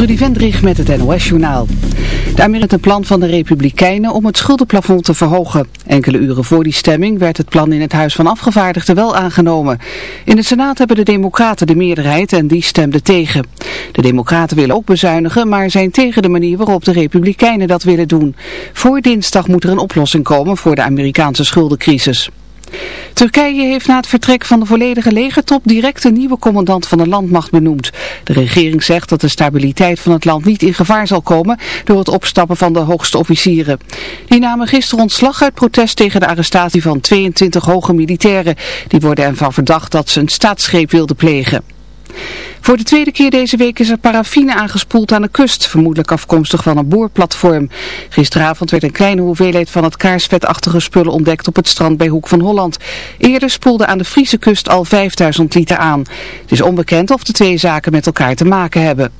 Trudy Vendrich met het NOS-journaal. De Amerikaanse plan van de Republikeinen om het schuldenplafond te verhogen. Enkele uren voor die stemming werd het plan in het Huis van Afgevaardigden wel aangenomen. In de Senaat hebben de Democraten de meerderheid en die stemden tegen. De Democraten willen ook bezuinigen, maar zijn tegen de manier waarop de Republikeinen dat willen doen. Voor dinsdag moet er een oplossing komen voor de Amerikaanse schuldencrisis. Turkije heeft na het vertrek van de volledige legertop direct een nieuwe commandant van de landmacht benoemd. De regering zegt dat de stabiliteit van het land niet in gevaar zal komen door het opstappen van de hoogste officieren. Die namen gisteren ontslag uit protest tegen de arrestatie van 22 hoge militairen. Die worden ervan verdacht dat ze een staatsgreep wilden plegen. Voor de tweede keer deze week is er paraffine aangespoeld aan de kust, vermoedelijk afkomstig van een boorplatform. Gisteravond werd een kleine hoeveelheid van het kaarsvetachtige spullen ontdekt op het strand bij Hoek van Holland. Eerder spoelde aan de Friese kust al 5000 liter aan. Het is onbekend of de twee zaken met elkaar te maken hebben.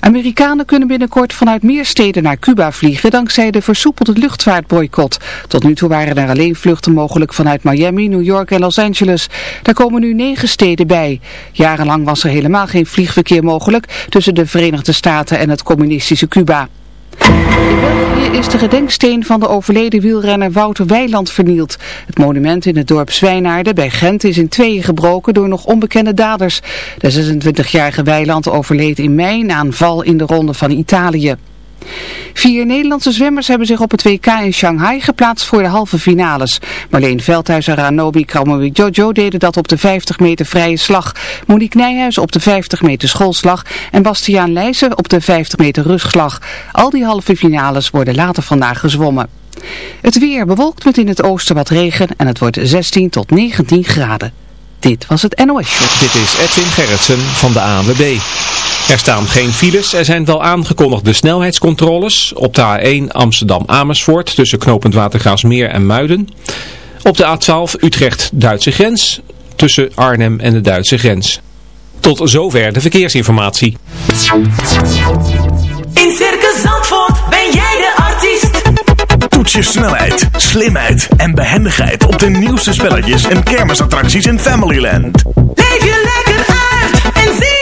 Amerikanen kunnen binnenkort vanuit meer steden naar Cuba vliegen dankzij de versoepelde luchtvaartboycott. Tot nu toe waren er alleen vluchten mogelijk vanuit Miami, New York en Los Angeles. Daar komen nu negen steden bij. Jarenlang was er helemaal geen vliegverkeer mogelijk tussen de Verenigde Staten en het communistische Cuba. In België is de gedenksteen van de overleden wielrenner Wouter Weiland vernield. Het monument in het dorp Zwijnaarden bij Gent is in tweeën gebroken door nog onbekende daders. De 26-jarige Weiland overleed in mei na een val in de ronde van Italië. Vier Nederlandse zwemmers hebben zich op het WK in Shanghai geplaatst voor de halve finales. Marleen Veldhuis en Ranobi Jojo deden dat op de 50 meter vrije slag. Monique Nijhuis op de 50 meter schoolslag en Bastiaan Leijzen op de 50 meter rugslag. Al die halve finales worden later vandaag gezwommen. Het weer bewolkt met in het oosten wat regen en het wordt 16 tot 19 graden. Dit was het NOS Show. Dit is Edwin Gerritsen van de ANWB. Er staan geen files, er zijn wel aangekondigde snelheidscontroles op de A1 Amsterdam-Amersfoort tussen knooppunt Watergraafsmeer en Muiden. Op de A12 Utrecht-Duitse grens tussen Arnhem en de Duitse grens. Tot zover de verkeersinformatie. In Circus Zandvoort ben jij de artiest. Toets je snelheid, slimheid en behendigheid op de nieuwste spelletjes en kermisattracties in Familyland. Leef je lekker uit en zie.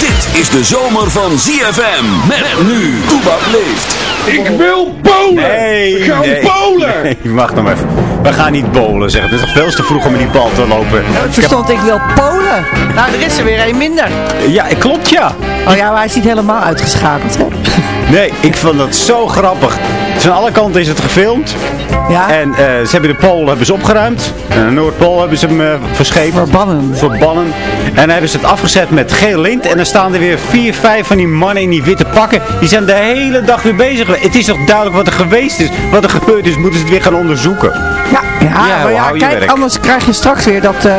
Dit is de zomer van ZFM. Met nu. Toebak leeft. Ik wil Polen! Nee, We gaan nee. Polen! Nee, wacht nog even. We gaan niet bowlen, zeg. Het is toch veel te vroeg om in die bal te lopen. Verstond ik wel Polen. Nou, er is er weer een minder. Ja, klopt ja. Oh ja, maar hij is niet helemaal uitgeschakeld, hè? Nee, ik vond dat zo grappig. Van alle kanten is het gefilmd. Ja. En eh, ze hebben de Pool hebben ze opgeruimd. En de Noordpool hebben ze hem eh, verschepen. Verbannen. Verbannen. En dan hebben ze het afgezet met geel lint. En dan staan er weer vier, vijf van die mannen in die witte pakken. Die zijn de hele dag weer bezig. Het is toch duidelijk wat er geweest is. Wat er gebeurd is, moeten ze het weer gaan onderzoeken. Ja, Ja, Ja, maar kijk, werk. anders krijg je straks weer dat, eh,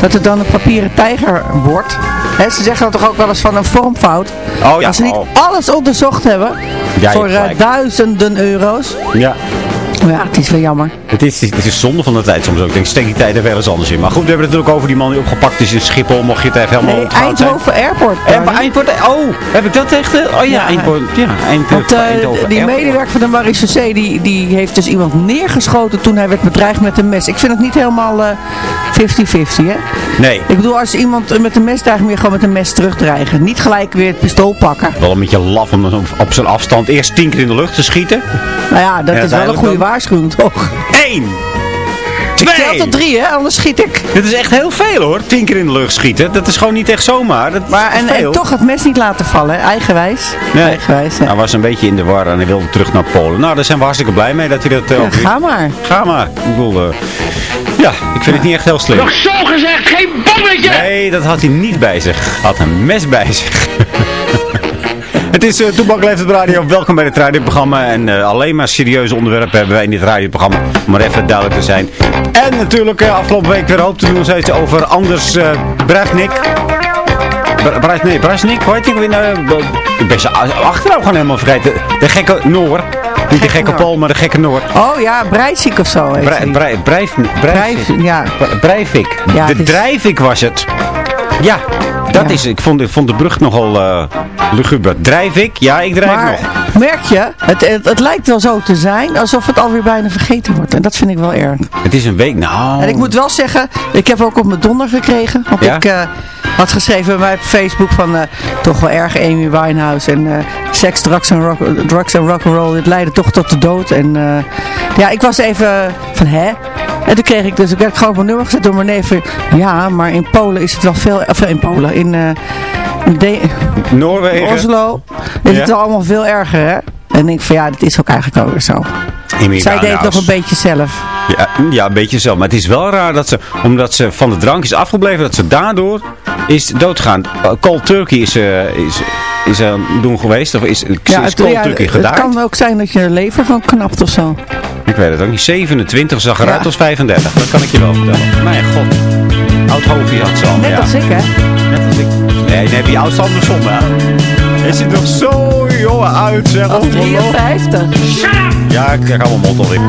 dat het dan een papieren tijger wordt. Ze zeggen dan toch ook wel eens van een vormfout. Oh ja, Als ze niet oh. alles onderzocht hebben, Ja, voor eh, duizenden euro's. Ja. Maar ja, het is wel jammer. Het is, het is zonde van de tijd soms ook. Ik denk, steek die tijd er wel eens anders in. Maar goed, we hebben het natuurlijk over die man die opgepakt is in Schiphol. Mocht je het even helemaal Nee, zijn. Eindhoven Airport. Eindhoven, oh, heb ik dat echt? eh? Oh ja, Ja. Eindhoven. Ja, Want eh, Eindhoven die Airport. medewerker van de marechaussee, die, die heeft dus iemand neergeschoten toen hij werd bedreigd met een mes. Ik vind het niet helemaal eh, 50-50, hè? Nee, Ik bedoel, als iemand eh, met een mes dreigt, moet je gewoon met een mes terugdreigen. Niet gelijk weer het pistool pakken. wel een beetje laf om op, zijn afstand eerst tien keer in de lucht te schieten. Nou ja, dat En is wel een goede dan? Waarschuwing, toch? Eén! Ik tel Twee! tot drie, hè? Anders schiet ik. Dit is echt heel veel hoor, tien keer in de lucht schieten. Dat is gewoon niet echt zomaar. Dat Maar en, toch het mes niet laten vallen, hè? eigenwijs. Nee. Eigenwijs, ja. Hij was een beetje in de war en hij wilde terug naar Polen. Nou, daar zijn we hartstikke blij mee dat hij dat eh, Ja, ga maar. Ga maar. Ik bedoel, eh, ja, ik vind het niet echt heel slim. Nog zo gezegd, geen bommetje! Nee, dat had hij niet bij zich. Hij had een mes bij zich. Het is uh, Toebak Leeft Radio. Welkom bij het radioprogramma. En eh, alleen maar serieuze onderwerpen hebben wij in dit radioprogramma. Om maar even duidelijk te zijn. En natuurlijk uh, afgelopen week weer hoop te doen steeds over Anders uh, Brefnik. Brijs, nee, Brasnik, hoe heet die weer? nou? ik ben zijn achternaam gewoon helemaal vergeten. De gekke Noor. Niet de gekke Paul, maar de gekke Noor. Oh ja, Breisik of zo. heet Brei- die. Brei- Breif- Breif- Breif- ja. Bre- Breivik. Ja, de is- Drijvik was het. Ja, dat Ja. is Ik vond, ik vond de brug nogal uh, luguber. Drijvik? Ja, ik drijf Maar nog. merk je, het, het, het lijkt wel zo te zijn alsof het alweer bijna vergeten wordt. En dat vind ik wel erg. Het is een week. Nou. En ik moet wel zeggen, ik heb ook op mijn donder gekregen. Want Ja? ik uh, had geschreven bij mij op Facebook van uh, toch wel erg Amy Winehouse. En seks, drugs en rock, drugs en rock'n'roll, dit leidde toch tot de dood. En ja, ik was even van hè? En toen kreeg ik dus, ik werd gewoon op mijn nummer gezet door mijn neef. Ja, maar in Polen is het wel veel, of in Polen, in, in De Noorwegen. Oslo is Ja. het wel allemaal veel erger hè? En ik van ja, dat is ook eigenlijk ook zo. Zij deed het nog een beetje zelf. Ja, ja, een beetje zo. Maar het is wel raar dat ze, omdat ze van de drank is afgebleven, dat ze daardoor is doodgaan. Uh, cold turkey is, uh, is, is uh, doen geweest, of is, is Ja, het, cold ja, turkey het gedaan? kan ook zijn dat je lever gewoon knapt of zo. Ik weet het ook niet. 27 zag eruit als 35. Dat kan ik je wel vertellen. Mijn god. Oud hoofdje had ze al. Net ja. als ik hè. Net als ik. Nee, heb je oudste andersom, hè. Hij ziet er zo jongen uit, zeg. Of Ongelooflijk. 53. Ja, ik krijg allemaal mond alweer.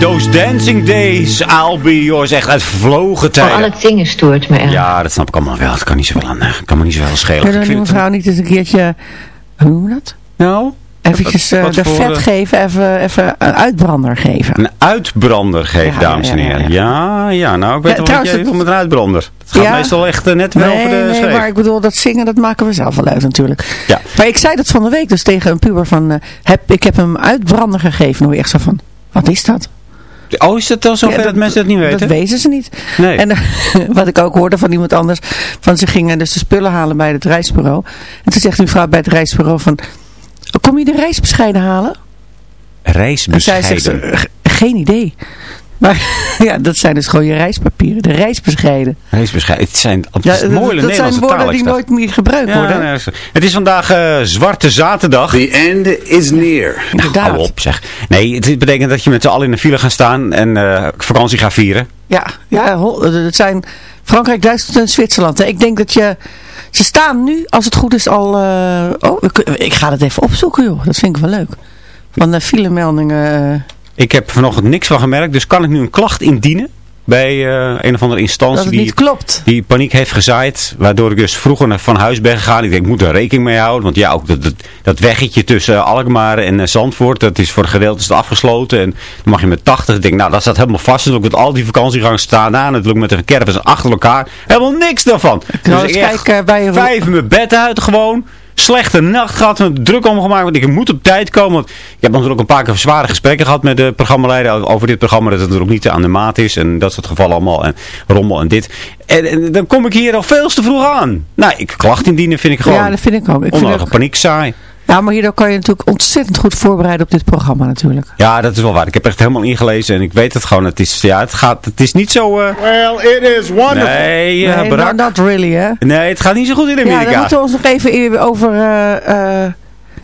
Those Dancing Days, I'll be yours. Echt uit vlogen tijden. al het zingen stoort me erg. Ja, dat snap ik allemaal wel. Dat kan niet zoveel aan. eh, kan me niet zoveel schelen. Kunnen we mevrouw niet eens een keertje, hoe noem je dat? Nou? Eventjes eh, Wat de voor, vet eh, geven, even, even een uitbrander geven. Een uitbrander geven, Ja, dames en ja, ja, heren. Ja, ja, nou, ik weet Ja, wel wat trouwens, jij doet met een uitbrander. Het gaat Ja. meestal echt eh, net wel nee, over de nee, schreef. maar ik bedoel, dat zingen, dat maken we zelf wel uit natuurlijk. Ja. Maar ik zei dat van de week dus tegen een puber van, eh, heb, ik heb hem uitbrander gegeven. Nou, echt zo van, wat is dat? Oh, is het al zover Ja, dat, mensen dat niet weten? Dat weten ze niet. Nee. En eh, wat ik ook hoorde van iemand anders, van ze gingen dus de spullen halen bij het reisbureau. En toen zegt die vrouw bij het reisbureau van, kom je de reisbescheiden halen? En zij zegt, Reisbescheiden. eh, "G- geen idee. Maar ja, dat zijn dus gewoon je reispapieren, de reisbescheiden. Reisbescheiden. Het zijn Ja, mooie dat zijn woorden taal, die nooit meer gebruikt Ja, worden. het is vandaag eh, Zwarte Zaterdag. The end is near. Inderdaad. Hou op zeg. Nee, het betekent dat je met z'n allen in de file gaat staan en eh, vakantie gaat vieren. Ja, ja, ho- het zijn Frankrijk, Duitsland en Zwitserland. hè. Ik denk dat je... Ze staan nu, als het goed is, al... eh, oh, ik, ik ga het even opzoeken, joh. Dat vind ik wel leuk. Van de filemeldingen... eh, Ik heb vanochtend niks van gemerkt, dus kan ik nu een klacht indienen bij eh, een of andere instantie het die, klopt. die paniek heeft gezaaid. Waardoor ik dus vroeger naar van huis ben gegaan. Ik denk, ik moet er rekening mee houden. Want ja, ook dat, dat, dat weggetje tussen eh, Alkmaar en eh, Zandvoort, dat is voor een gedeelte is het afgesloten. En dan mag je met 80. Ik denk, nou, dat staat helemaal vast. En ook met al die vakantiegangen staan aan. Natuurlijk met een caravans achter elkaar. Helemaal niks daarvan. Nou, dus eens echt kijken bij vijf in mijn bed uit gewoon. Slechte nacht gehad, me druk omgemaakt, want ik moet op tijd komen. Want ik heb natuurlijk een paar keer zware gesprekken gehad met de programmaleider over dit programma. Dat het natuurlijk niet aan de maat is en dat soort gevallen allemaal. En rommel en dit. En, en dan kom ik hier al veel te vroeg aan. Nou, ik klacht indienen vind ik gewoon Ja, dat vind ik ook. Ik onnodige ook paniek saai. Ja, maar hierdoor kan je natuurlijk ontzettend goed voorbereiden op dit programma natuurlijk. Ja, dat is wel waar. Ik heb echt helemaal ingelezen en ik weet het gewoon. Het is, ja, het gaat, het is niet zo... eh, Well, it is wonderful. nee, uh, nee, not, not really, hè. nee, het gaat niet zo goed in Ja, Amerika. dan moeten we ons nog even over eh, eh,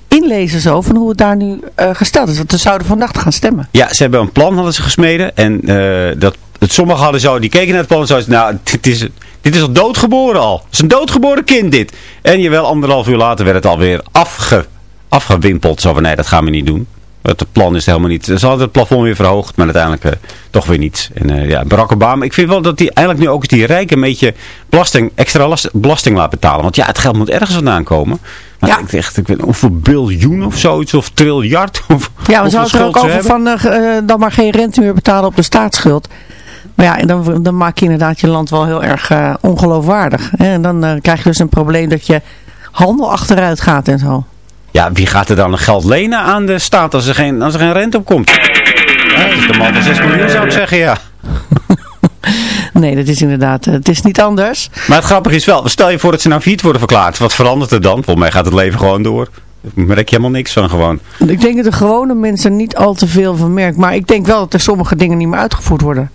inlezen zo. Van hoe het daar nu eh, gesteld is. Want we zouden vannacht gaan stemmen. Ja, ze hebben een plan hadden ze gesmeden. En eh, dat, het, sommigen hadden zo, die keken naar het plan en zoiets. Nou, dit is, dit is al doodgeboren al. Het is een doodgeboren kind dit. En jawel, anderhalf uur later werd het alweer afge, afgewimpeld. Zo van, nee, dat gaan we niet doen. Het plan is helemaal niet. Ze hadden het plafond weer verhoogd, maar uiteindelijk eh, toch weer niet. En eh, ja, Barack Obama, ik vind wel dat hij eigenlijk nu ook eens die rijken een beetje belasting, extra last, belasting laat betalen. Want ja, het geld moet ergens vandaan komen. Maar Ja. ik echt, ik weet niet, hoeveel biljoen of zoiets, of triljard. Of, Ja, we zouden er ook over hebben. van eh, dan maar geen rente meer betalen op de staatsschuld. Maar ja, en dan, dan maak je inderdaad je land wel heel erg ongeloofwaardig. Hè? En dan krijg je dus een probleem dat je handel achteruit gaat en zo. Ja, wie gaat er dan een geld lenen aan de staat als er geen, als er geen rente op komt? Ja, de man van 6 miljoen zou ik zeggen, ja. Nee, dat is inderdaad, eh, het is niet anders. Maar het grappige is wel, stel je voor dat ze nou failliet worden verklaard. Wat verandert er dan? Volgens mij gaat het leven gewoon door. Daar merk je helemaal niks van gewoon. Ik denk dat de gewone mensen niet al te veel van merken. Maar ik denk wel dat er sommige dingen niet meer uitgevoerd worden.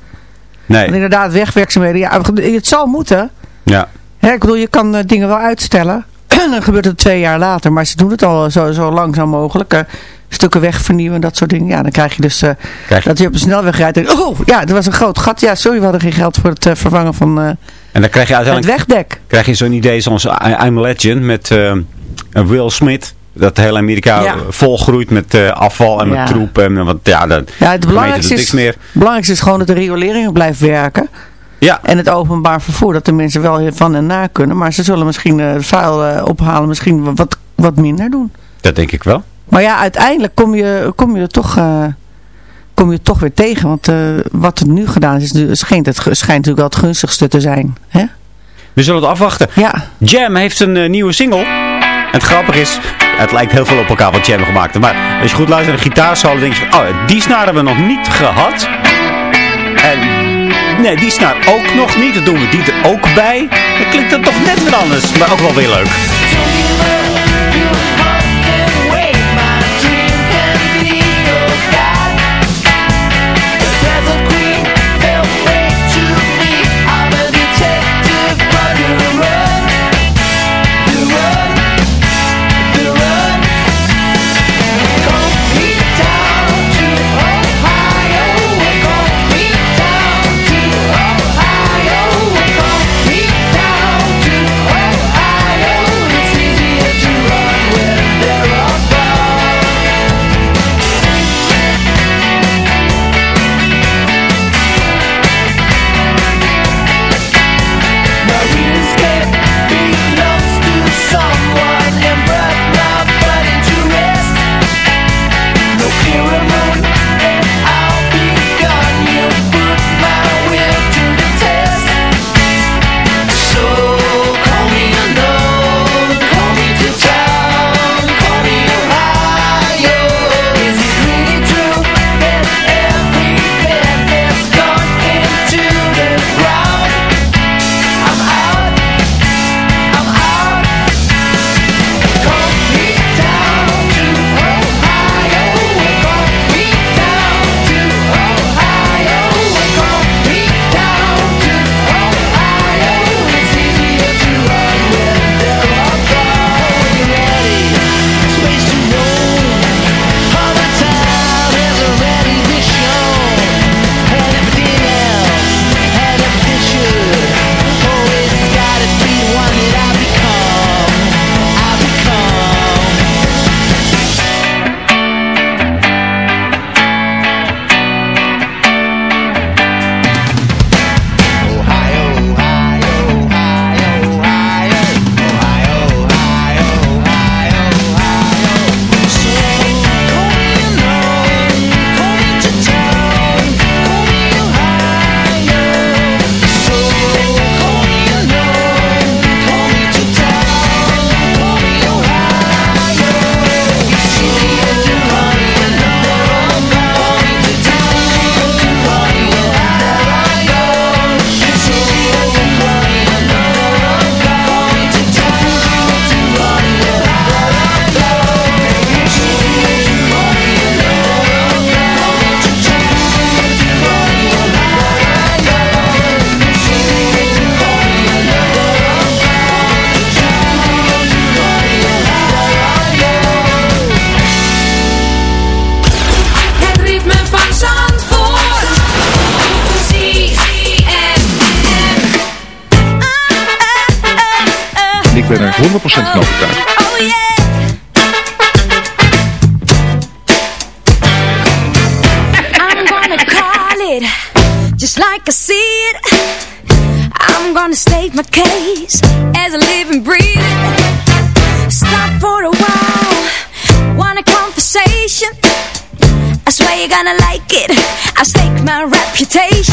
En Nee, inderdaad, wegwerkzaamheden. Ja, het zal moeten. ja. Hè, ik bedoel, je kan eh, dingen wel uitstellen. dan gebeurt het twee jaar later. Maar ze doen het al zo, zo langzaam mogelijk. eh, stukken weg vernieuwen, dat soort dingen. Ja, dan krijg je dus eh, Krijg je- dat je op de snelweg rijdt. En, oh, ja, er was een groot gat. Ja, sorry, we hadden geen geld voor het eh, vervangen van En dan krijg je het uiteindelijk wegdek. krijg je zo'n idee zoals I'm a Legend met Will Smith. Dat heel Amerika Ja. volgroeit met afval en Ja. met troep. En, want ja, dat, Ja, het belangrijkste is, meer. belangrijkste is gewoon dat de riolering blijft werken. Ja, En het openbaar vervoer, dat de mensen wel van en na kunnen. Maar ze zullen misschien eh, het vuil eh, ophalen, misschien wat, wat minder doen. dat denk ik wel. Maar ja, uiteindelijk kom je, kom je er toch, eh, kom je toch weer tegen. Want eh, wat er nu gedaan is, is schijnt, het, schijnt natuurlijk wel het gunstigste te zijn. Hè? We zullen het afwachten. Ja, Jam heeft een eh, nieuwe single. En het grappige is, het lijkt heel veel op elkaar wat Jam gemaakt heeft. Maar als je goed luistert naar de gitaarsolo, denk je van, oh, die snaar hebben we nog niet gehad. Nee, die snaar ook nog niet. Dan doen we die er ook bij. Dan klinkt dat toch net weer anders, maar ook wel weer leuk. Reputation.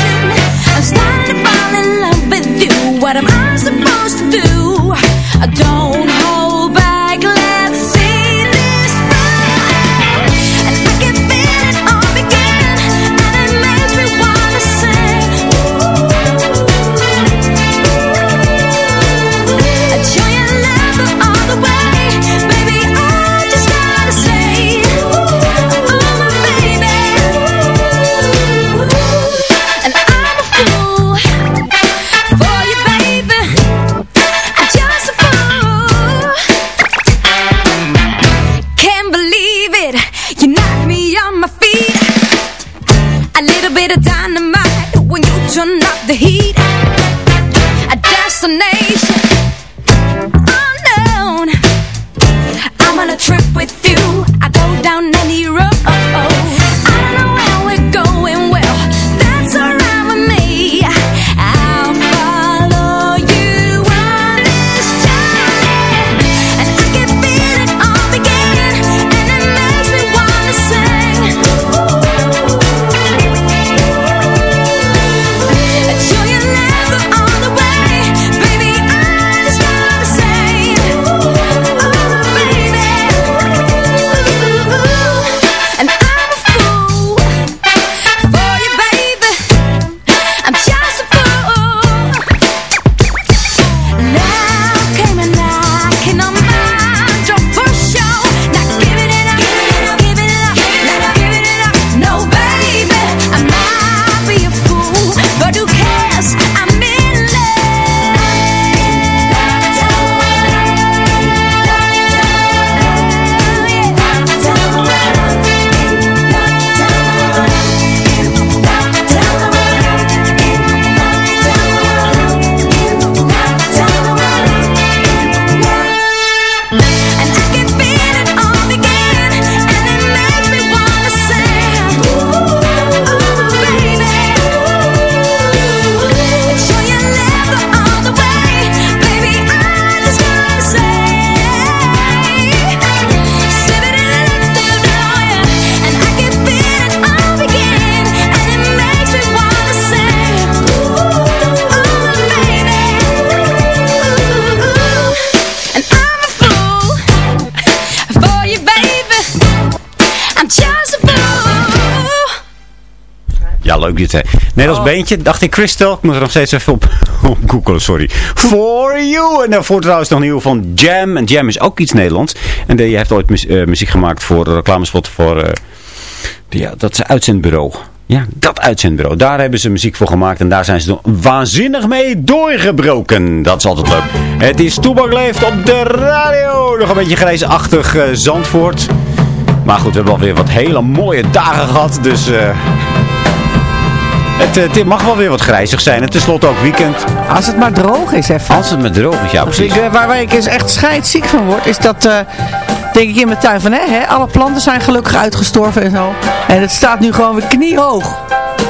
Leuk dit, hè. Nederlands beentje, dacht ik, Crystal. Ik moet er nog steeds even op, op googlen, sorry. For You. En daarvoor trouwens nog nieuw van Jam. En Jam is ook iets Nederlands. En die heeft ooit eh, muziek gemaakt voor een reclamespot voor... eh, ja, dat is uitzendbureau. Ja, dat uitzendbureau. Daar hebben ze muziek voor gemaakt. En daar zijn ze waanzinnig mee doorgebroken. Dat is altijd leuk. Het is Toebak Leeft op de radio. Nog een beetje grijsachtig eh, Zandvoort. Maar goed, we hebben alweer wat hele mooie dagen gehad. Dus... het, eh, het mag wel weer wat grijzig zijn. En tenslotte ook weekend. Als het maar droog is even. Als het maar droog is, ja precies. ik, eh, waar, waar ik eens echt scheidsziek van word, is dat, eh, denk ik in mijn tuin van, hè, hè, alle planten zijn gelukkig uitgestorven en zo. En het staat nu gewoon weer kniehoog.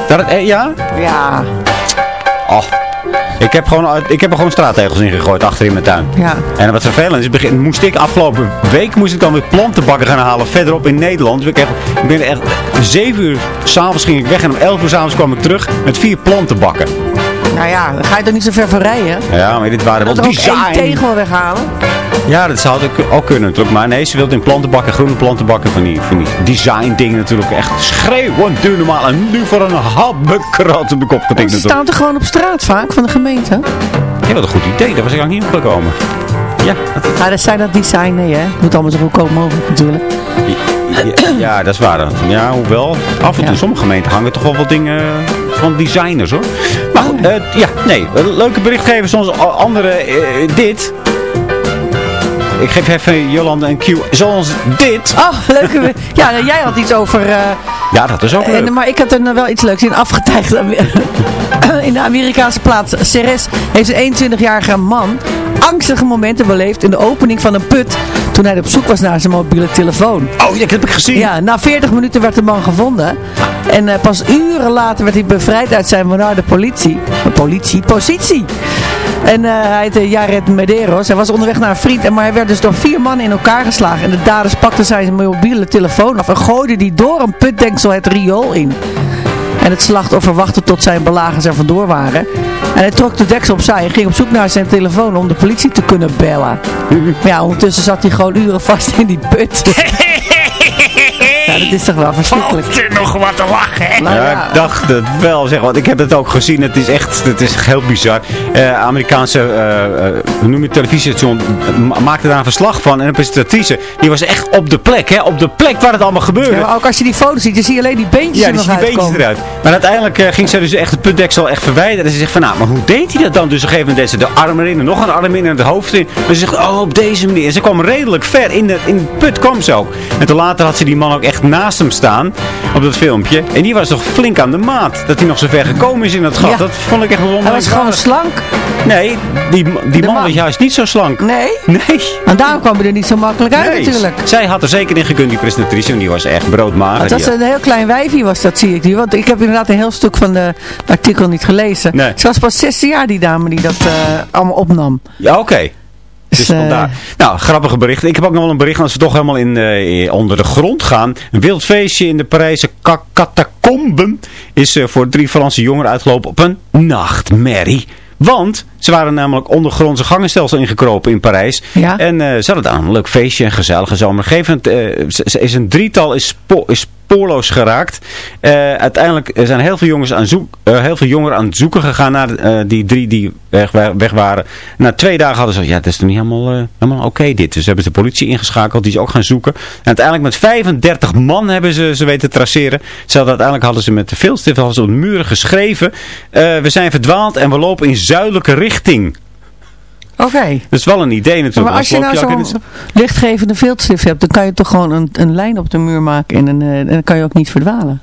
Dat het, eh, ja? Ja. Oh. Ik heb, gewoon, ik heb er gewoon straattegels in gegooid achter in mijn tuin. Ja. En wat vervelend is, begin, moest ik afgelopen week moest ik dan weer plantenbakken gaan halen verderop in Nederland. Dus ik, heb, ik ben echt, 7 uur s'avonds ging ik weg en om 11 uur s'avonds kwam ik terug met vier plantenbakken. Nou ja, dan ga je toch niet zo ver van rijden? Ja, maar dit waren wel er ook één design. tegel weghalen. Ja, dat zou ook- ook kunnen natuurlijk. Maar nee, ze wilde in plantenbakken, groene plantenbakken van die, van die design dingen natuurlijk echt schreeuwend duur normaal. En nu voor een habbekrat op de kop getikt Ze natuurlijk. staan toch gewoon op straat vaak van de gemeente? Ja, wat een goed idee. Daar was ik eigenlijk niet op gekomen. Ja, dat, Ja, dat zijn dat design, nee hè. Moet allemaal zo goedkoop mogelijk natuurlijk. ja, ja, dat is waar. Ja, hoewel, af en toe sommige gemeenten hangen toch wel wat dingen van designers hoor. Maar goed, eh, ja, nee. Leuke berichtgevers zoals a- andere, eh, dit. Ik geef even Jolanda een cue. Zoals dit. Oh, leuke... ja, nou, jij had iets over... eh, Ja, dat is ook leuk. En, maar ik had er nou wel iets leuks in afgetijgd. in de Amerikaanse plaats Ceres heeft een 21-jarige man angstige momenten beleefd in de opening van een put toen hij op zoek was naar zijn mobiele telefoon. Oh, ja, dat heb ik gezien. Ja, na 40 minuten werd de man gevonden. En eh, pas uren later werd hij bevrijd uit zijn benarde politie. Politie? Positie! En eh, hij heette Jared Medeiros. Hij was onderweg naar een vriend, en maar hij werd dus door vier mannen in elkaar geslagen. En de daders pakten zijn mobiele telefoon af en gooiden die door een putdenksel het riool in. En het slachtoffer wachtte tot zijn belagers er vandoor waren. En hij trok de deksel opzij en ging op zoek naar zijn telefoon om de politie te kunnen bellen. Maar ja, ondertussen zat hij gewoon uren vast in die put. ja, dat is toch wel verschrikkelijk. Valt er nog wat te lachen, hè? Nou ja, ja. ik dacht het wel, zeg, want ik heb het ook gezien. Het is echt, het is heel bizar. Eh Amerikaanse, eh, eh, hoe noem je het, televisiestation ma- maakte daar een verslag van. En een presentatrice, die was echt op de plek, hè? Op de plek waar het allemaal gebeurde. Ja, maar ook als je die foto's ziet, dan zie je alleen die beentjes Ja, er die nog ziet die beentjes eruit. Maar uiteindelijk eh, ging ze dus echt het putdeksel echt verwijderen. En ze zegt van, nou, maar hoe deed hij dat dan? Dus op een gegeven moment deed ze de arm erin en nog een arm in en het hoofd in. En ze zegt, oh, op deze manier. En ze kwam redelijk ver. In de, in de put kwam ze ook. En toen later had ze die man ook echt naast hem staan op dat filmpje. En die was nog flink aan de maat. Dat hij nog zo ver gekomen is in dat gat. Ja. Dat vond ik echt wel Hij was gewoon wonderlijk. slank. Nee, die, die man man. was juist niet zo slank. Nee. Nee. En daarom kwam hij er niet zo makkelijk uit Nee, natuurlijk. Zij had er zeker in gekund, die presentatrice. En die was echt broodmager. Het was een heel klein wijfje was dat, zie ik nu. Want ik heb inderdaad een heel stuk van de, het artikel niet gelezen. Nee. Ze was pas 16 jaar, die dame die dat eh, allemaal opnam. Ja, oké. Dus, eh, vandaar. Nou, grappige bericht. Ik heb ook nog wel een bericht als we toch helemaal in, eh, onder de grond gaan. Een wild feestje in de Parijse catacomben is eh, voor drie Franse jongeren uitgelopen op een nachtmerrie. Want ze waren namelijk ondergrondse gangenstelsel ingekropen in Parijs. Ja. En eh, ze hadden daar een leuk feestje, een gezellige zomer. Gegeven is een drietal is, spo- is spoorloos geraakt. Eh, uiteindelijk zijn heel veel, jongens aan zoek, eh, heel veel jongeren aan het zoeken gegaan naar eh, die drie die weg, weg waren. Na twee dagen hadden ze, ja, dat is toch niet helemaal, helemaal oké dit. Dus hebben ze de politie ingeschakeld, die ze ook gaan zoeken. En uiteindelijk met 35 man hebben ze ze weten te traceren. Ze uiteindelijk hadden ze met de viltstift hadden ze op de muren geschreven. we zijn verdwaald en we lopen in zuidelijke richting. Oké. Dat is wel een idee natuurlijk. Maar als je nou in zo'n lichtgevende viltstift hebt, dan kan je toch gewoon een, een lijn op de muur maken en, een, eh, en dan kan je ook niet verdwalen.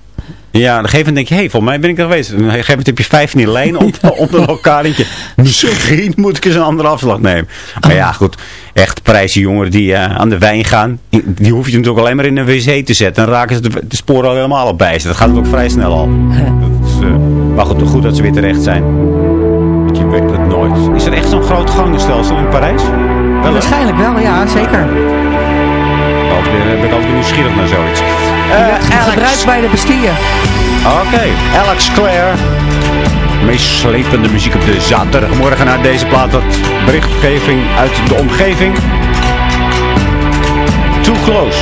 Ja, op een gegeven moment denk je, hé, hey, volgens mij ben ik er geweest. Op een gegeven moment heb je vijf van die lijnen op, onder elkaar. denk je, misschien moet ik eens een andere afslag nemen. Maar ja, goed. Echt prijzen jongeren die eh, aan de wijn gaan. Die, die hoef je natuurlijk alleen maar in een wc te zetten. Dan raken ze de, de sporen al helemaal op bij. Dat gaat ook vrij snel al. Dat is, eh, maar goed, goed dat ze weer terecht zijn. Je weet het nooit. Is er echt zo'n groot gangenstelsel in Parijs? Wel? Waarschijnlijk wel, ja, zeker. Altijd weer- ben ik altijd weer nieuwsgierig naar zoiets. Eh, Alex. gebruikt bij de Bastille. Oké, Alex Clare. Meest slepende muziek op de zaterdagmorgen naar deze plaat. Wat berichtgeving uit de omgeving. Too close.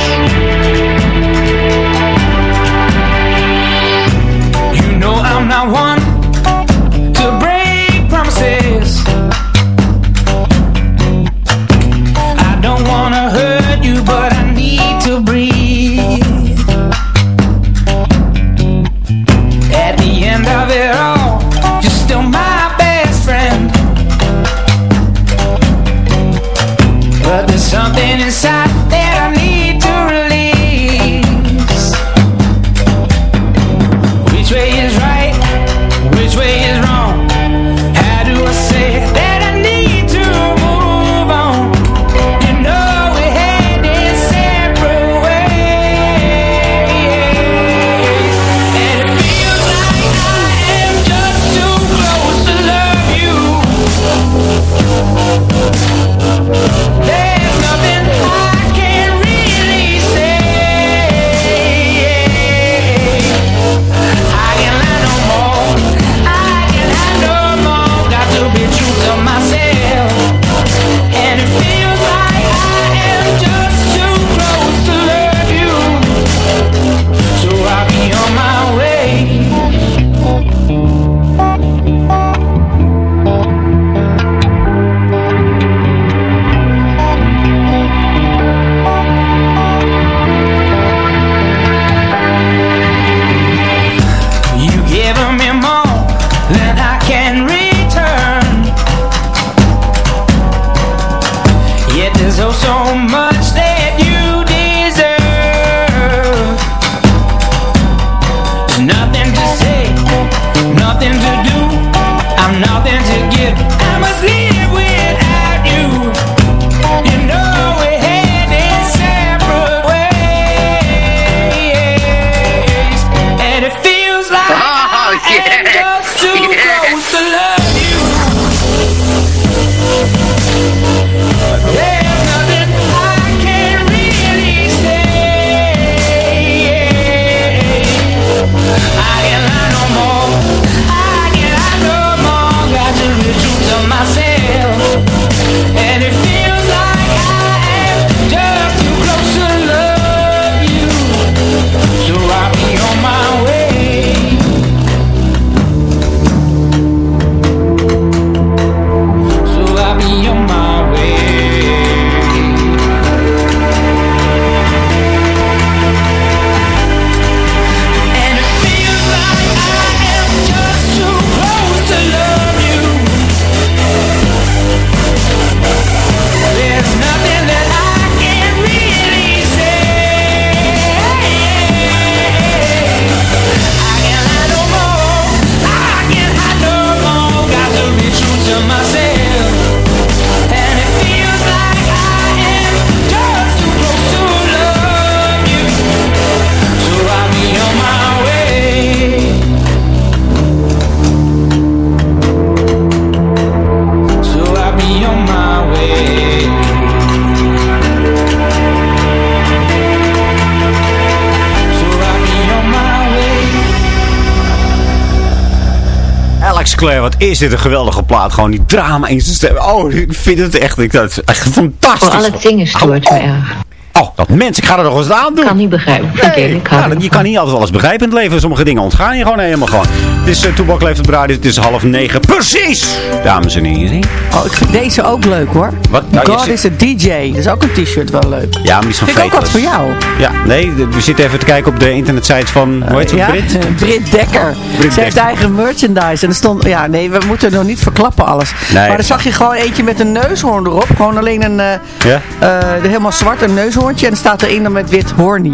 Claire, wat is dit een geweldige plaat. Gewoon die drama in zijn stem. Oh, ik vind het echt, ik, dat is echt fantastisch. Voor al het zingen stoort me erg. Oh, dat mens, ik ga er nog eens aan doen. Ik kan niet begrijpen. Vind ik. Ja, je kan niet altijd alles begrijpen in het leven. Sommige dingen ontgaan je gewoon helemaal gewoon. Het is uh, Toebak leeft op radio. Het is half negen. Precies! Dames en heren. Oh, ik vind deze ook leuk hoor. Wat? Nou, God is a DJ. Dat is ook een t-shirt wel leuk. Ja, maar die is van Vind ik ook wat voor jou. Ja, nee, we zitten even te kijken op de internetsite van, hoe heet ze, ja? Brit? Eh, Brit Dekker. Brit Ze heeft eigen merchandise. En er stond, ja nee, we moeten nog niet verklappen alles. Nee. Maar dan zag je gewoon eentje met een neushoorn erop. Gewoon alleen een, eh, Ja? eh, helemaal zwart een neushoorntje. En er staat erin dan met wit horny.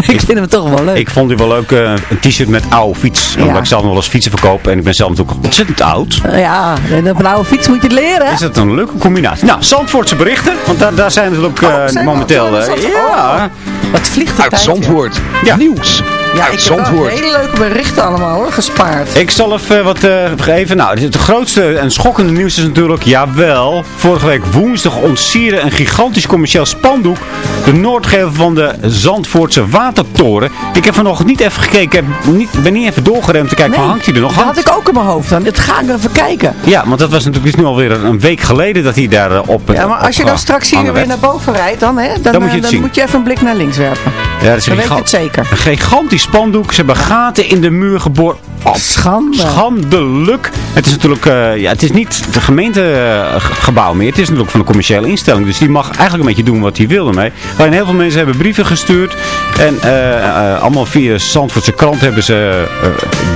ik vind hem toch wel leuk. Ik vond die wel leuk, eh, een t-shirt met oude fiets. Omdat ik zelf nog wel eens fietsen verkoop. En ik ben zelf natuurlijk ontzettend oud. Eh, ja, en op een oude fiets moet je het leren. Is dat een leuke combinatie? Nou, Zandvoortse berichten. Want daar, daar zijn natuurlijk eh, Oh, zijn we momenteel... eh, zijn we- ja, Wat vliegt de Uit tijd, Zandvoort. Ja. Nieuws. Ja, ik heb hele leuke berichten allemaal hoor, gespaard. Ik zal even wat eh, geven. Nou, het grootste en schokkende nieuws is natuurlijk, jawel, vorige week woensdag ontsierde een gigantisch commercieel spandoek de noordgevel van de Zandvoortse Watertoren. Ik heb vanochtend niet even gekeken, ik heb niet, ben niet even doorgeremd te kijken, van hangt hij er nog? dat had ik ook in mijn hoofd dan. Het ga ik even kijken. Ja, want dat was natuurlijk nu alweer een week geleden dat hij daar eh, op Ja, maar als je dan straks hier weer naar boven rijdt, dan, hè, dan, Dan moet je eh, dan moet je even een blik naar links werpen. Ja, dat is een weet je giga- het zeker. Een gigantisch spandoek. Ze hebben gaten in de muur geboord. Oh, Schande. Schandelijk. Het is natuurlijk, eh, ja, het is niet de gemeentegebouw meer. Het is natuurlijk van een commerciële instelling. Dus die mag eigenlijk een beetje doen wat hij wil ermee. Alleen heel veel mensen hebben brieven gestuurd. En eh, eh, allemaal via Zandvoortse krant hebben ze eh,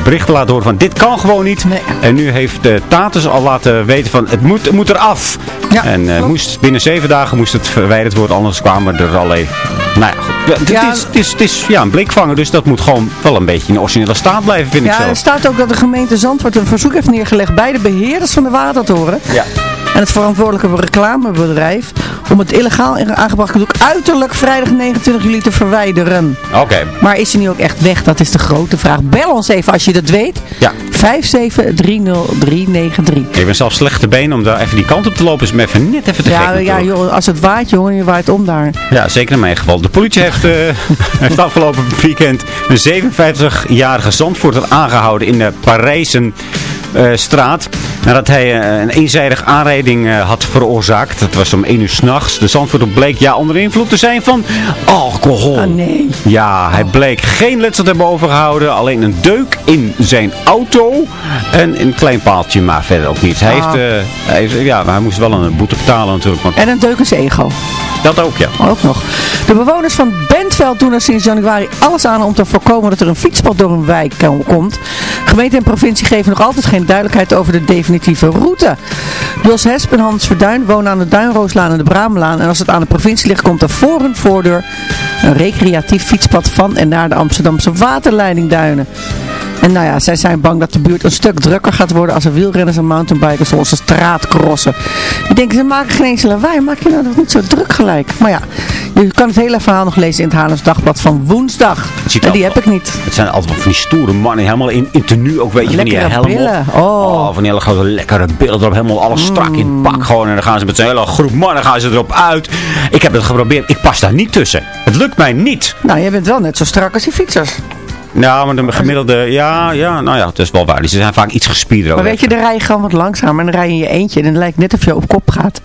berichten laten horen van dit kan gewoon niet. Nee. En nu heeft de Tatus al laten weten van het moet, het moet eraf. Ja, en eh, moest, binnen zeven dagen moest het verwijderd worden. Anders kwamen er allerlei... Nou ja, goed. Het, Ja, is, het, is, het is ja, een blikvanger. Dus dat moet gewoon wel een beetje in de originele staat blijven, vind ik Ja, er staat ook dat de gemeente Zandvoort een verzoek heeft neergelegd bij de beheerders van de watertoren. Ja. En het verantwoordelijke reclamebedrijf om het illegaal aangebracht doek uiterlijk vrijdag 29 juli te verwijderen. Oké. Maar is hij nu ook echt weg? Dat is de grote vraag. Bel ons even als je dat weet. Ja. 5730393. Ik ben zelf slecht te been om daar even die kant op te lopen. Is me even net even te Ja, gek ja joh, als het waait jongen, je waait om daar. Ja, zeker in mijn geval. De politie heeft, heeft afgelopen weekend een 57-jarige Zandvoorter aangehouden in de Parijzen eh, straat. Nadat hij eh, een eenzijdige aanrijding eh, had veroorzaakt. Dat was om 1 uur s'nachts. De Zandvoorter bleek ja onder invloed te zijn van alcohol. Ah nee. Ja, hij bleek geen letsel te hebben overgehouden. Alleen een deuk in zijn auto. En een klein paaltje, maar verder ook niet. Hij, Ah. heeft, eh, hij, heeft- ja, maar hij moest wel een boete betalen natuurlijk. Want En een deuk in zijn ego. dat ook, ja. Ook nog. De bewoners van Bentveld doen er sinds januari alles aan om te voorkomen dat er een fietspad door een wijk ko- komt. Gemeente en provincie geven nog altijd geen duidelijkheid over de definitieve route. Jos Hesp en Hans Verduin wonen aan de Duinrooslaan en de Braamlaan. En als het aan de provincie ligt, komt er voor hun voordeur een recreatief fietspad van en naar de Amsterdamse waterleidingduinen. En nou ja, zij zijn bang dat de buurt een stuk drukker gaat worden als er wielrenners en mountainbikers zoals de straat crossen. Ik denk, ze maken geen eens lawaai, maak je nou toch niet zo druk gelijk. Maar ja, je kan het hele verhaal nog lezen in het Haarlems Dagblad van woensdag. En die heb ik niet. Het zijn altijd wel van die stoere mannen, helemaal in, in tenue ook, weet je, van die Lekkere helm op. billen, oh. van die hele grote lekkere billen erop, helemaal alles strak in het pak gewoon. En dan gaan ze met zo'n hele groep mannen gaan ze erop uit. Ik heb het geprobeerd, ik pas daar niet tussen. Het lukt mij niet. Nou, jij bent wel net zo strak als die fietsers. Nou, maar de gemiddelde, ja, ja, nou ja, het is wel waar. Die zijn vaak iets gespierder. ook Maar weet je, dan rij je gewoon wat langzamer en dan rij je in je eentje. En dan lijkt het net of je op kop gaat.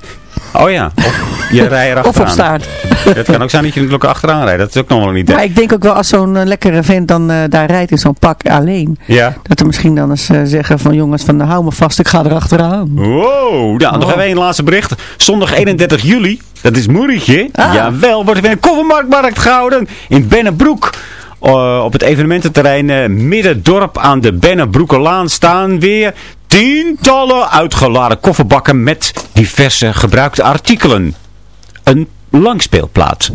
Oh ja, of je rijdt Of op erachteraan. staart. Het kan ook zijn dat je natuurlijk achteraan rijdt. Dat is ook nog wel een idee. Maar ik denk ook wel als zo'n eh, lekkere vent dan eh, daar rijdt in zo'n pak alleen. Ja. Dat er misschien dan eens eh, zeggen van jongens van hou me vast, ik ga erachteraan. Wow, nou, nog Oh. even een laatste bericht. Zondag 31 juli, dat is Moeretje. Ah. Jawel, wordt er weer een koffermarktmarkt gehouden in Bennebroek. Eh, op het evenemententerrein eh, Middendorp aan de Bennebroekerlaan staan weer tientallen uitgeladen kofferbakken met diverse gebruikte artikelen. Een langspeelplaat.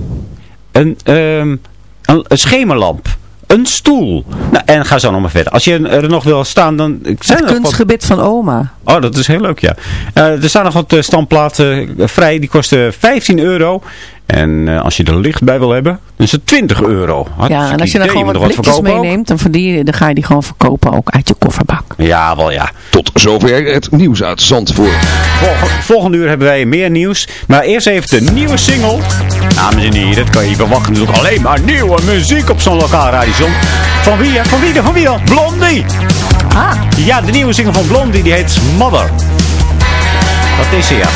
Een, ehm, een, een schemerlamp. Een stoel. Nou, en ga zo nog maar verder. Als je er nog wil staan, dan... Zijn Het wat- kunstgebit van oma. Oh, dat is heel leuk, ja. Eh, er staan nog wat standplaten vrij. Die kosten 15 euro. En eh, als je er licht bij wil hebben, dan is het 20 euro. Ja, en als je dan gewoon wat blikjes meeneemt, dan, verdien je, dan ga je die gewoon verkopen ook uit je kofferbak. Ja, wel ja. Tot zover het nieuws uit Zandvoort. Volgende, volgende uur hebben wij meer nieuws. Maar eerst even de nieuwe single. Dames en heren, dat kan je niet verwachten. Natuurlijk alleen maar nieuwe muziek op zo'n lokaal radiostation. Van wie? Van wie, van wie dan? Blondie! Ah. Ja, de nieuwe single van Blondie, die heet Mother. Dat is ze, ja.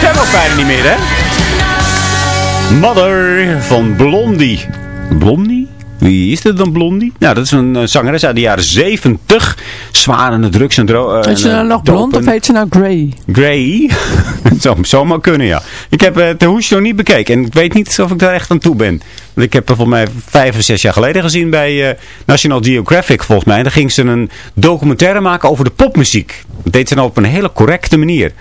Stem ook bijna niet meer, hè? Mother van Blondie. Blondie? Wie is dit dan, Blondie? Nou, dat is een eh, zangeres uit de jaren 70. Zwaar aan de drugs en dro Heet ze en, nou eh, nog blond dopen. of heet ze nou Grey? Grey. zou zou maar kunnen, ja. Ik heb het hoesje nog niet bekeken. En ik weet niet of ik daar echt aan toe ben. Want ik heb het volgens mij vijf of zes jaar geleden gezien bij eh, National Geographic, volgens mij. En dan ging ze een documentaire maken over de popmuziek. Dat deed ze nou op een hele correcte manier.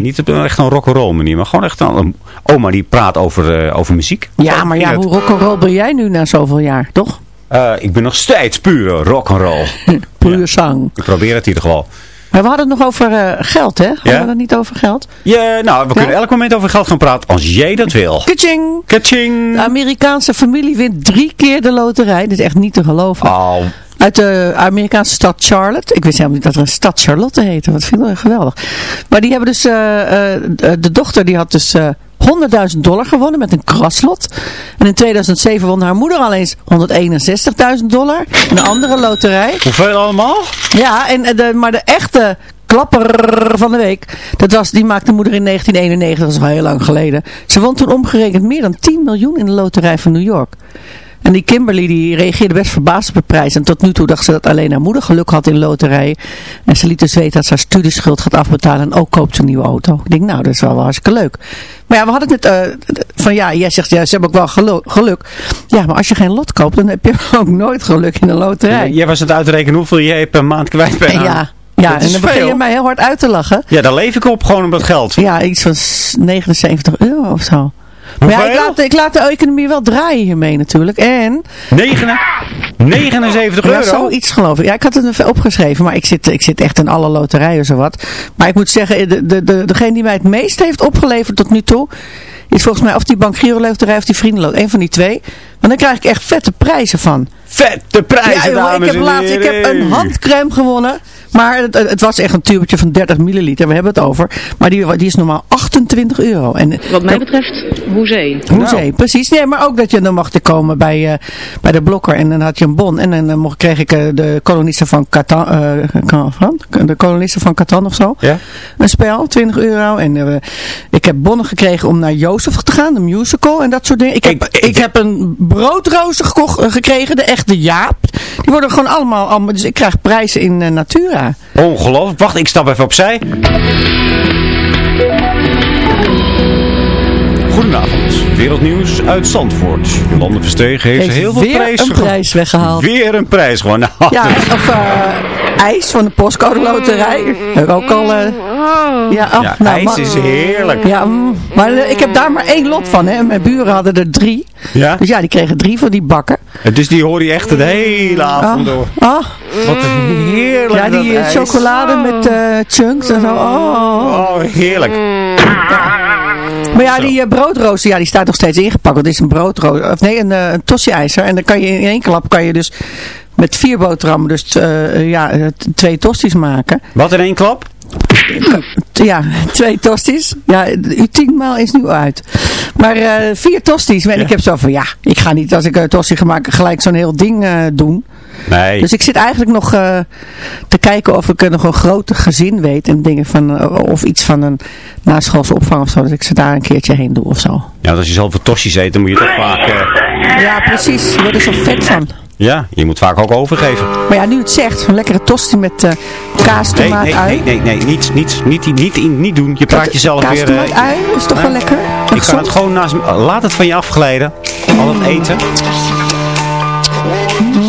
Niet op een echt een rock'n'roll manier, maar gewoon echt een, oma die praat over, eh, over muziek. Ja, maar ja, hoe rock'n'roll ben jij nu na zoveel jaar, toch? Eh, ik ben nog steeds pure rock'n'roll. Puur zang. Ik probeer het in ieder geval. Maar we hadden het nog over eh, geld, hè? Hadden Ja? we het niet over geld? Ja, nou, we kunnen elk moment over geld gaan praten als jij dat wil. Kaching! Kaching! De Amerikaanse familie wint drie keer de loterij. Dit is echt niet te geloven. Oh, Uit de Amerikaanse stad Charlotte. Ik wist helemaal niet dat er een stad Charlotte heette. Wat vind ik wel geweldig. Maar die hebben dus... eh, eh, de, de dochter die had dus... eh 100.000 dollar gewonnen met een kraslot. En in 2007 won haar moeder al eens 161.000 dollar. Een andere loterij. hoeveel allemaal? Ja, en eh, de, maar de echte klapper van de week, dat was, die maakte moeder in 1991, dat is al heel lang geleden. Ze won toen omgerekend meer dan 10 miljoen in de loterij van New York. En die Kimberly die reageerde best verbaasd op de prijs. En tot nu toe dacht ze dat alleen haar moeder geluk had in loterijen. En ze liet dus weten dat ze haar studieschuld gaat afbetalen en ook koopt ze een nieuwe auto. Ik denk, nou, dat is wel, wel hartstikke leuk. Maar ja, we hadden het net eh, van ja, jij zegt, ja, ze hebben ook wel gelu- geluk. Ja, maar als je geen lot koopt, dan heb je ook nooit geluk in een loterij. Jij was het uitrekenen hoeveel jij per maand kwijt bent. Ja, ja en dan begin je mij heel hard uit te lachen. Ja, daar leef ik op gewoon om dat geld. Ja, iets van s- 79 euro of zo. Maar ja, ik, laat, ik laat de economie wel draaien hiermee natuurlijk. En... 9, 79 Ja, euro? zoiets geloof ik. Ja, ik had het even opgeschreven, maar ik zit, ik zit echt in alle loterijen zowat. Maar ik moet zeggen, de, de, de, degene die mij het meest heeft opgeleverd tot nu toe, is volgens mij of die Bank Giro loterij of die Vriendenloterij. Een van die twee. Want dan krijg ik echt vette prijzen van. Vette prijzen, ja, joh, dames ik heb laatst ik heb een handcrème gewonnen. Maar het, het was echt een tubetje van 30 milliliter, we hebben het over. Maar die, die is normaal 28 euro. En, Wat mij betreft, hoezee. Hoezee, precies. Nee, maar ook dat je dan mocht te komen bij, eh, bij de blokker en dan had je een bon. En dan mocht, kreeg ik eh, de kolonisten van Catan, eh, de kolonisten van Catan of zo. Ja? Een spel, 20 euro. En eh, ik heb bonnen gekregen om naar Jozef te gaan, de musical en dat soort dingen. Ik heb, ik, heb een broodrooster gekocht, gekregen, de echte Jaap. Die worden gewoon allemaal, allemaal dus ik krijg prijzen in eh, Ongelooflijk. Wacht, ik stap even opzij. Goedenavond. Wereldnieuws uit Zandvoort. Jolande Verstegen heeft, Heeft heel veel prijs een prijs weggehaald. Weer een prijs gewoon. Nou, Ja, of eh, ijs van de postcode loterij. Heb ik ook al... eh, ja, oh, Ja, nou, ijs maar- is heerlijk. Ja, mm, maar eh, ik heb daar maar één lot van. Hè. Mijn buren hadden er drie. Ja? Dus ja, die kregen drie van die bakken. Dus die hoor je echt de hele avond Ah, door. ah. Wat heerlijk Ja, die chocolade met chunks en zo. Oh. Oh, heerlijk. Maar ja, die eh, broodrooster, ja, die staat nog steeds ingepakt. Want het is een broodrooster, of nee, een, uh, een tosti-ijzer. En dan kan je in één klap kan je dus met vier boterhammen dus eh, ja, twee tosties maken. Wat in één klap? Ja, twee tosties. Ja, uw tienmaal is nu uit. Maar eh, vier tosties. En ik heb zo van, ja, ik ga niet als ik een tosti ga maken gelijk zo'n heel ding eh, doen. Nee. Dus ik zit eigenlijk nog eh, te kijken of ik nog een groter gezin weet. En dingen van, of iets van een naschoolse opvang of zo. Dat ik ze daar een keertje heen doe of zo. Ja, want als je zoveel tosti's eet, dan moet je toch vaak... Ja, precies. Je wordt er zo vet van. ja, je moet vaak ook overgeven. Maar ja, nu het zegt, zo'n lekkere tosti met kaas, Nee, tomaat, nee, ui. nee, nee, nee, niet, niet, niet, niet, niet, niet doen. Je praat jezelf kaas, weer... tomaat, eh, ui is toch wel hè? lekker? Kan gezond. het gewoon naast. Laat het van je afglijden. Al het eten. I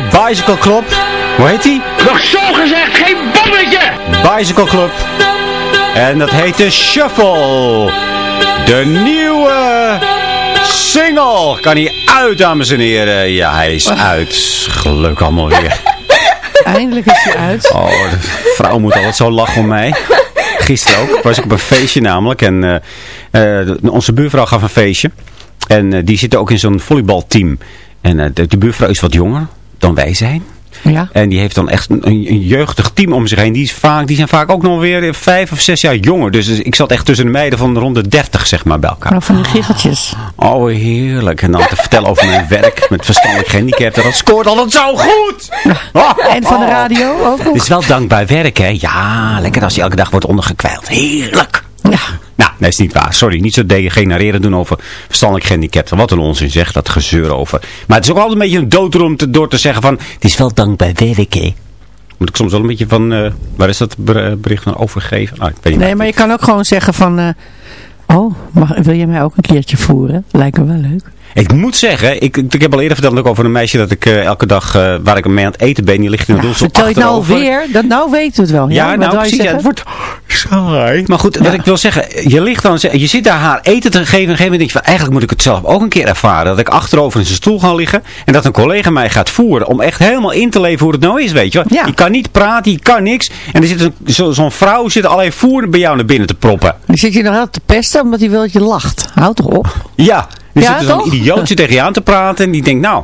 Bicycle Club. Hoe heet die? Nog zo gezegd, geen bommetje! Bicycle Club. En dat heet de Shuffle. De nieuwe single. Kan hij uit, dames en heren? Ja, hij is uit. Geluk allemaal weer. Eindelijk is hij uit. Oh, de vrouw moet altijd zo lachen om mij. Gisteren ook. Was ik op een feestje namelijk. En eh, eh, onze buurvrouw gaf een feestje. En eh, die zit ook in zo'n volleybalteam. En eh, de, de buurvrouw is wat jonger dan wij zijn. Ja. En die heeft dan echt een, een jeugdig team om zich heen. Die, is vaak, die zijn vaak ook nog weer vijf of zes jaar jonger. Dus ik zat echt tussen de meiden van rond de dertig, zeg maar, bij elkaar. Van die giecheltjes. Oh, heerlijk. En dan te vertellen over mijn werk met verstandelijk gehandicapten. Dat scoort altijd zo goed! En van de radio ook. Het is wel dankbaar werk, hè? Ja, lekker als je elke dag wordt ondergekwijld. Heerlijk! Ja. Nou, nee, is niet waar. Sorry, niet zo degenereren doen over verstandelijk gehandicapten. Wat een onzin zegt, dat gezeur over. Maar het is ook altijd een beetje een doodroom te, door te zeggen van... Het is wel dankbaar hè? Moet ik soms wel een beetje van... eh, waar is dat ber- bericht van overgeven? Ah, ik weet niet Nee, maar je kan ook gewoon zeggen van... eh, oh, mag, wil je mij ook een keertje voeren? Lijkt me wel leuk. Ik moet zeggen, ik, ik heb al eerder verteld ook over een meisje dat ik eh, elke dag, eh, waar ik mee aan het eten ben, die ligt in een rolstoel Vertel je het nou alweer? Dat, nou weten we het wel. Ja, Wat nou precies. Ja, het wordt saai. Maar goed, wat ik wil zeggen, je ligt dan, je zit daar haar eten te geven en op een gegeven moment denk je van, eigenlijk moet ik het zelf ook een keer ervaren. Dat ik achterover in zijn stoel ga liggen en dat een collega mij gaat voeren om echt helemaal in te leven hoe het nou is, weet je wel. Ja. Je kan niet praten, je kan niks. En er zit zo- zo'n vrouw zit allerlei voer bij jou naar binnen te proppen. Die zit je nog heel te pesten omdat hij wil dat je lacht. Houd toch op. Ja, er Ja, zit zo'n toch? idiootje tegen je aan te praten en die denkt, nou,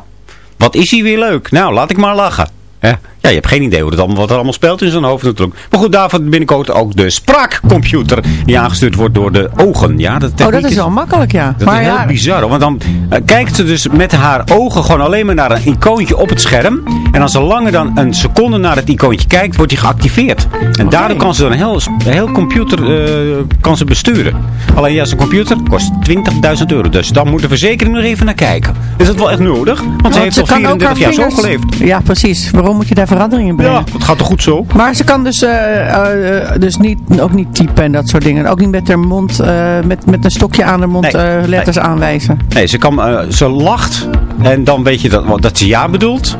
wat is hij weer leuk. Nou, laat ik maar lachen. Hè? Ja, je hebt geen idee hoe het allemaal, wat er allemaal speelt in zijn hoofd natuurlijk. Maar goed, daarvoor binnenkort ook de spraakcomputer die aangestuurd wordt door de ogen. Ja, dat Oh, dat is wel makkelijk, ja. dat maar is heel ja, bizar, want dan eh, kijkt ze dus met haar ogen gewoon alleen maar naar een icoontje op het scherm. En als ze langer dan een seconde naar het icoontje kijkt, wordt die geactiveerd. En daardoor kan ze dan een heel, heel computer eh, kan ze besturen. Alleen ja, zo'n computer kost 20.000 euro. Dus dan moet de verzekering nog even naar kijken. Is dat wel echt nodig? Want ze want heeft al kan ook 34 jaar zo geleefd. Ja, precies. Waarom moet je daar veranderingen brengen? Ja, het gaat toch goed zo? Maar ze kan dus, eh, eh, eh, dus niet, ook niet typen en dat soort dingen. Ook niet met haar mond, met, met een stokje aan haar mond Nee, letters aanwijzen. Nee, ze, kan, ze lacht en dan weet je dat, dat ze ja bedoelt.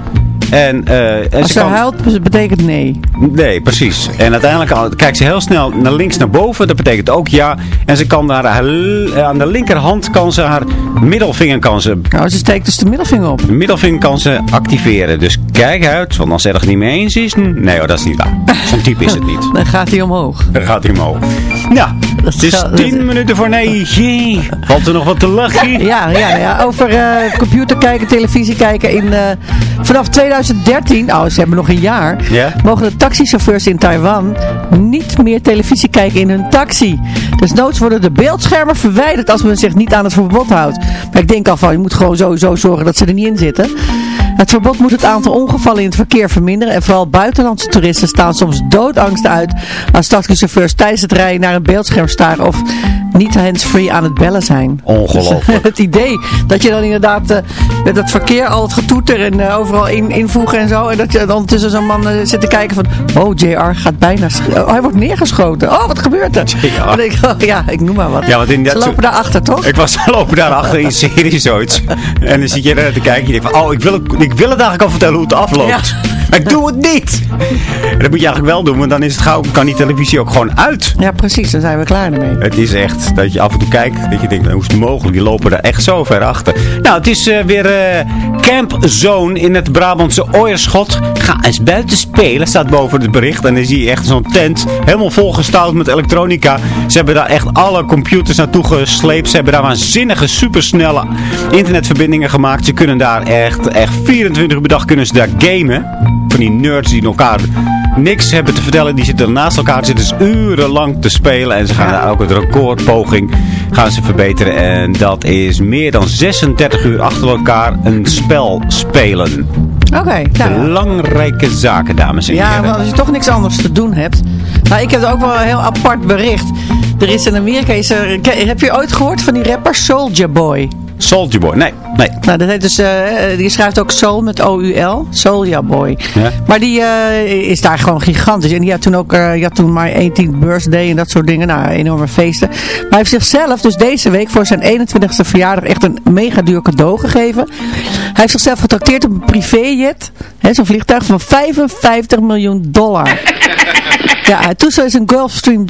En, eh, en Als ze ze kan... huilt, betekent nee. Nee, precies. En uiteindelijk kijkt ze heel snel naar links naar boven. Dat betekent ook ja. En ze kan daar, l- aan de linkerhand kan ze haar middelvinger kan ze, Nou, ze steekt dus de middelvinger op. de middelvinger kan ze activeren. Dus kijk uit, want als ze er niet mee eens is... Nee hoor, dat is niet waar. Zo'n type is het niet. Dan gaat hij omhoog. Dan gaat hij omhoog. Ja, Dat het is tien minuten voor negen. Valt er nog wat te lachen? Ja, ja, ja. over eh, computer kijken, televisie kijken. In, eh, vanaf 2013, oh ze hebben nog een jaar, Ja? mogen de taxichauffeurs in Taiwan niet meer televisie kijken in hun taxi. Dus noods worden de beeldschermen verwijderd als men zich niet aan het verbod houdt. Maar ik denk al van, je moet gewoon sowieso zorgen dat ze er niet in zitten. Het verbod moet het aantal ongevallen in het verkeer verminderen. En vooral buitenlandse toeristen staan soms doodangsten uit als taxichauffeurs tijdens het rijden naar een beeldscherm staren of niet hands-free aan het bellen zijn. Ongelooflijk. het idee dat je dan inderdaad eh, met dat verkeer al het getoeter en eh, overal in, invoegen en zo. En dat je dan tussen zo'n man eh, zit te kijken van, oh JR gaat bijna, oh, hij wordt neergeschoten. Oh, wat gebeurt er? JR. Ik, oh, ja, ik noem maar wat. Ja, want inderdaad Ze lopen daar achter, toch? Ik was lopen daar achter in serie zoiets. En dan zit je er te kijken. Je denkt van, oh, ik wil, het, ik wil het eigenlijk al vertellen hoe het afloopt. Maar ik doe het niet. En dat moet je eigenlijk wel doen, want dan is het gauw, kan die televisie ook gewoon uit. Ja, precies, dan zijn we klaar ermee. Het is echt dat je af en toe kijkt, dat je denkt, hoe is het mogelijk? Die lopen er echt zo ver achter. Nou, het is eh, weer eh Camp Zone in het Brabantse Ooierschot. Ga eens buiten spelen, staat boven het bericht. En dan zie je echt zo'n tent, helemaal volgestouwd met elektronica. Ze hebben daar echt alle computers naartoe gesleept. Ze hebben daar waanzinnige, supersnelle internetverbindingen gemaakt. Ze kunnen daar echt, echt 24 uur per dag kunnen ze daar gamen. Van die nerds die elkaar niks hebben te vertellen. Die zitten naast elkaar, zitten ze urenlang te spelen. En ze gaan het recordpoging gaan ze verbeteren. En dat is meer dan 36 uur achter elkaar een spel spelen. Oké, nou, Belangrijke zaken, dames en Ja, heren. maar als je toch niks anders te doen hebt. Nou, ik heb ook wel een heel apart bericht. Er is in Amerika, is er, heb je ooit gehoord van die rapper Soulja Boy? Soldier Boy, nee, nee. Nou, dat heet dus, eh, die schrijft ook Soul met O-U-L, Soulja Boy. Ja. Maar die eh, is daar gewoon gigantisch. En die had toen ook, eh, die had toen maar 18th birthday en dat soort dingen. Nou, enorme feesten. Maar hij heeft zichzelf dus deze week voor zijn 21ste verjaardag echt een mega duur cadeau gegeven. Hij heeft zichzelf getrakteerd op een privéjet. hè, Zo'n vliegtuig van 55 miljoen dollar. Ja, toestel is een Gulfstream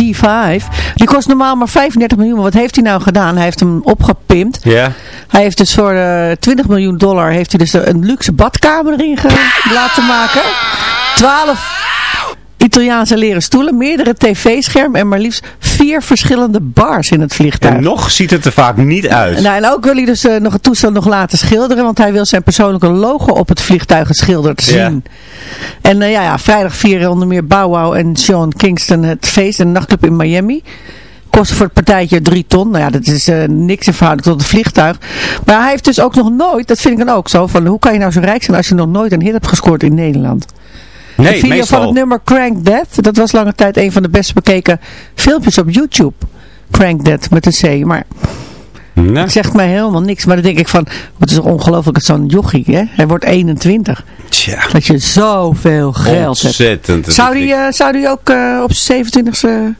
G5. Die kost normaal maar 35 miljoen. Maar wat heeft hij nou gedaan? Hij heeft hem opgepimpt. Ja. Hij heeft dus voor eh 20 miljoen dollar heeft hij dus een luxe badkamer erin laten maken. 12 Italiaanse leren stoelen, meerdere tv-schermen en maar liefst vier verschillende bars in het vliegtuig. En nog ziet het er vaak niet uit. Nou, en ook wil hij dus eh, nog het toestel nog laten schilderen, want hij wil zijn persoonlijke logo op het vliegtuig geschilderd Ja. zien. En eh, ja, ja, vrijdag vieren onder meer Bow Wow en Sean Kingston het feest in een nachtclub in Miami. Kostte voor het partijtje drie ton. Nou ja, dat is eh, niks in verhouding tot het vliegtuig. Maar hij heeft dus ook nog nooit, dat vind ik dan ook zo, van hoe kan je nou zo rijk zijn als je nog nooit een hit hebt gescoord in Nederland? De Nee, video meestal. van het nummer Crank That, dat was lange tijd een van de best bekeken filmpjes op YouTube. Crank That met een C, maar Nou, het zegt mij helemaal niks. Maar dan denk ik van, het is ongelooflijk, het is zo'n jochie, hè? Hij wordt 21. tja, Dat je zoveel geld hebt. ontzettend. Zou die, eh, zou die ook eh, op zijn 27e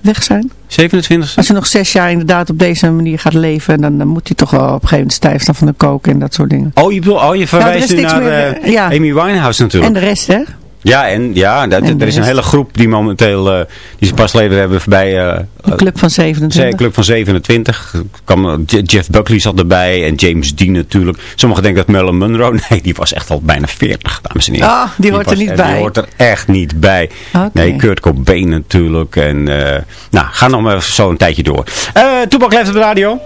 weg zijn? 27 Als je nog zes jaar inderdaad op deze manier gaat leven, dan, dan moet hij toch wel op een gegeven moment stijf staan van de koken en dat soort dingen. Oh, je, bedoelt- oh, je er verwijst nu naar meer, eh, ja. Amy Winehouse natuurlijk. En de rest, hè? Ja, en ja, dat, En de er is een hele groep die momenteel, eh, die ze pas leden hebben bij eh Een club van een 27. club van 27. Kwam, Je- Jeff Buckley zat erbij en James Dean natuurlijk. Sommigen denken dat Marilyn Monroe, nee, die was echt al bijna 40, dames en heren. Ah, die hoort er was- niet bij. Die hoort er echt niet bij. Nee, Kurt Cobain natuurlijk. En, eh, nou, ga nog maar zo een tijdje door. Eh Toepak leeft op de radio.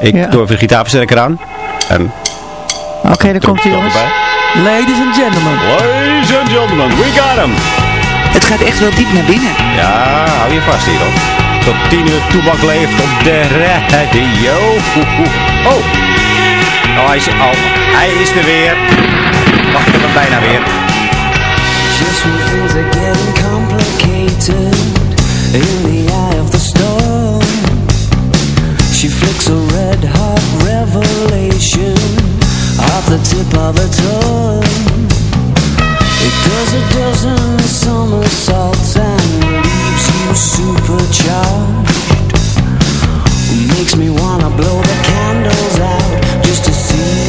Ik Ja. doe even de gitaarversterker aan. Oké, daar komt hij jongens. erbij. Ladies and gentlemen. Ladies and gentlemen, we got him. Het gaat echt wel diep naar binnen. Ja, hou je vast hier hoor. Tot 10 uur toebak leeft op de radio. Oh. Oh, hij is, al, hij is er weer. Wacht, ik heb hem bijna weer. Just when things are getting complicated in the eye of the storm, she flicks a red hot revelation off the tip of her tongue. It does a dozen somersaults and leaves you supercharged. Makes me wanna blow the candles out just to see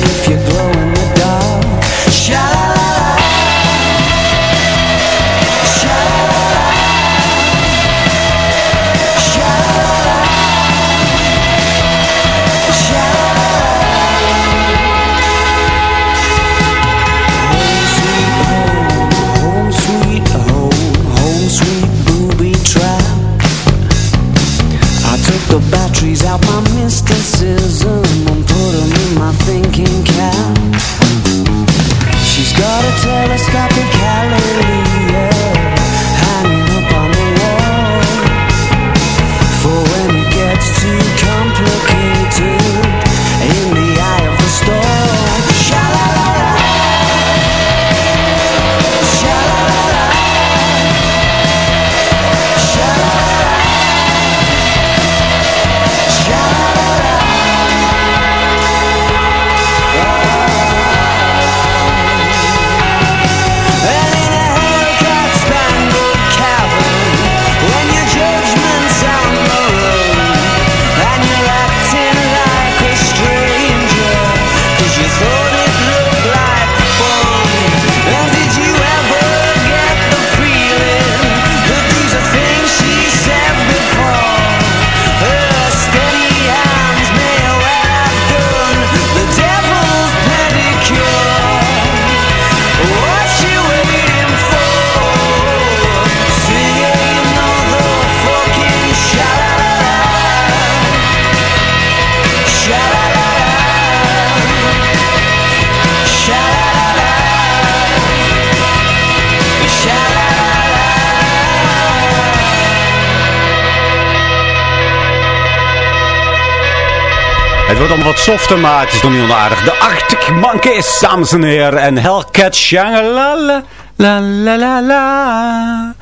wordt allemaal wat softer, maar het is nog niet onaardig. De Arctic Monkeys, dames en heren. En Hellcat Shangalala. La la la la.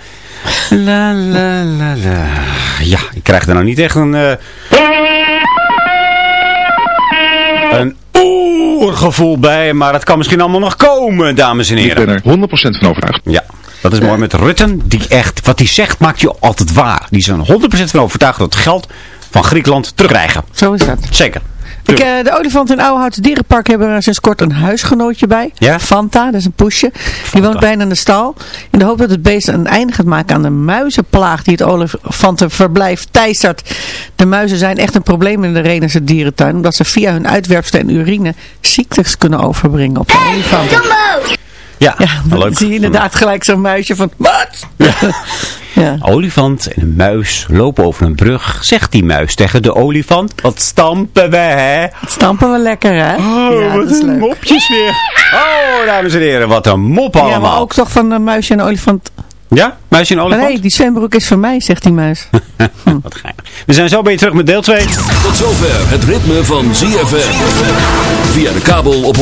La la la la. Ja, ik krijg er nou niet echt een... eh, een oergevoel bij, maar het kan misschien allemaal nog komen, dames en Ik heren. ben er 100% van overtuigd. Ja, dat is mooi met Rutten. Die echt, wat hij zegt maakt je altijd waar. Die is er 100% van overtuigd dat het geld van Griekenland terugkrijgen. Zo is dat. Zeker. Ik, eh, de olifanten in Oudehout Dierenpark hebben er sinds kort een huisgenootje bij. Ja? Fanta, dat is een poesje. Die woont bijna in de stal. In de hoop dat het beest een einde gaat maken aan de muizenplaag die het olifantenverblijf teistert. De muizen zijn echt een probleem in de Renense dierentuin. Omdat ze via hun uitwerpselen en urine ziektes kunnen overbrengen op de olifanten. Ja, Ja, dan leuk. zie je inderdaad gelijk zo'n muisje van, wat? Ja. Olifant en een muis lopen over een brug. Zegt die muis tegen de olifant. Wat stampen we, hè? Stampen we lekker, hè? Oh, ja, wat dat is een mopjes weer. Oh, dames en heren, wat een mop allemaal. Ja, maar ook toch van een muisje en een olifant. Ja? Muisje en olifant? Nee, die zwembroek is voor mij, zegt die muis. Wat geinig. We zijn zo bij je terug met deel 2. Tot zover het ritme van ZFM. Via de kabel op 104.5.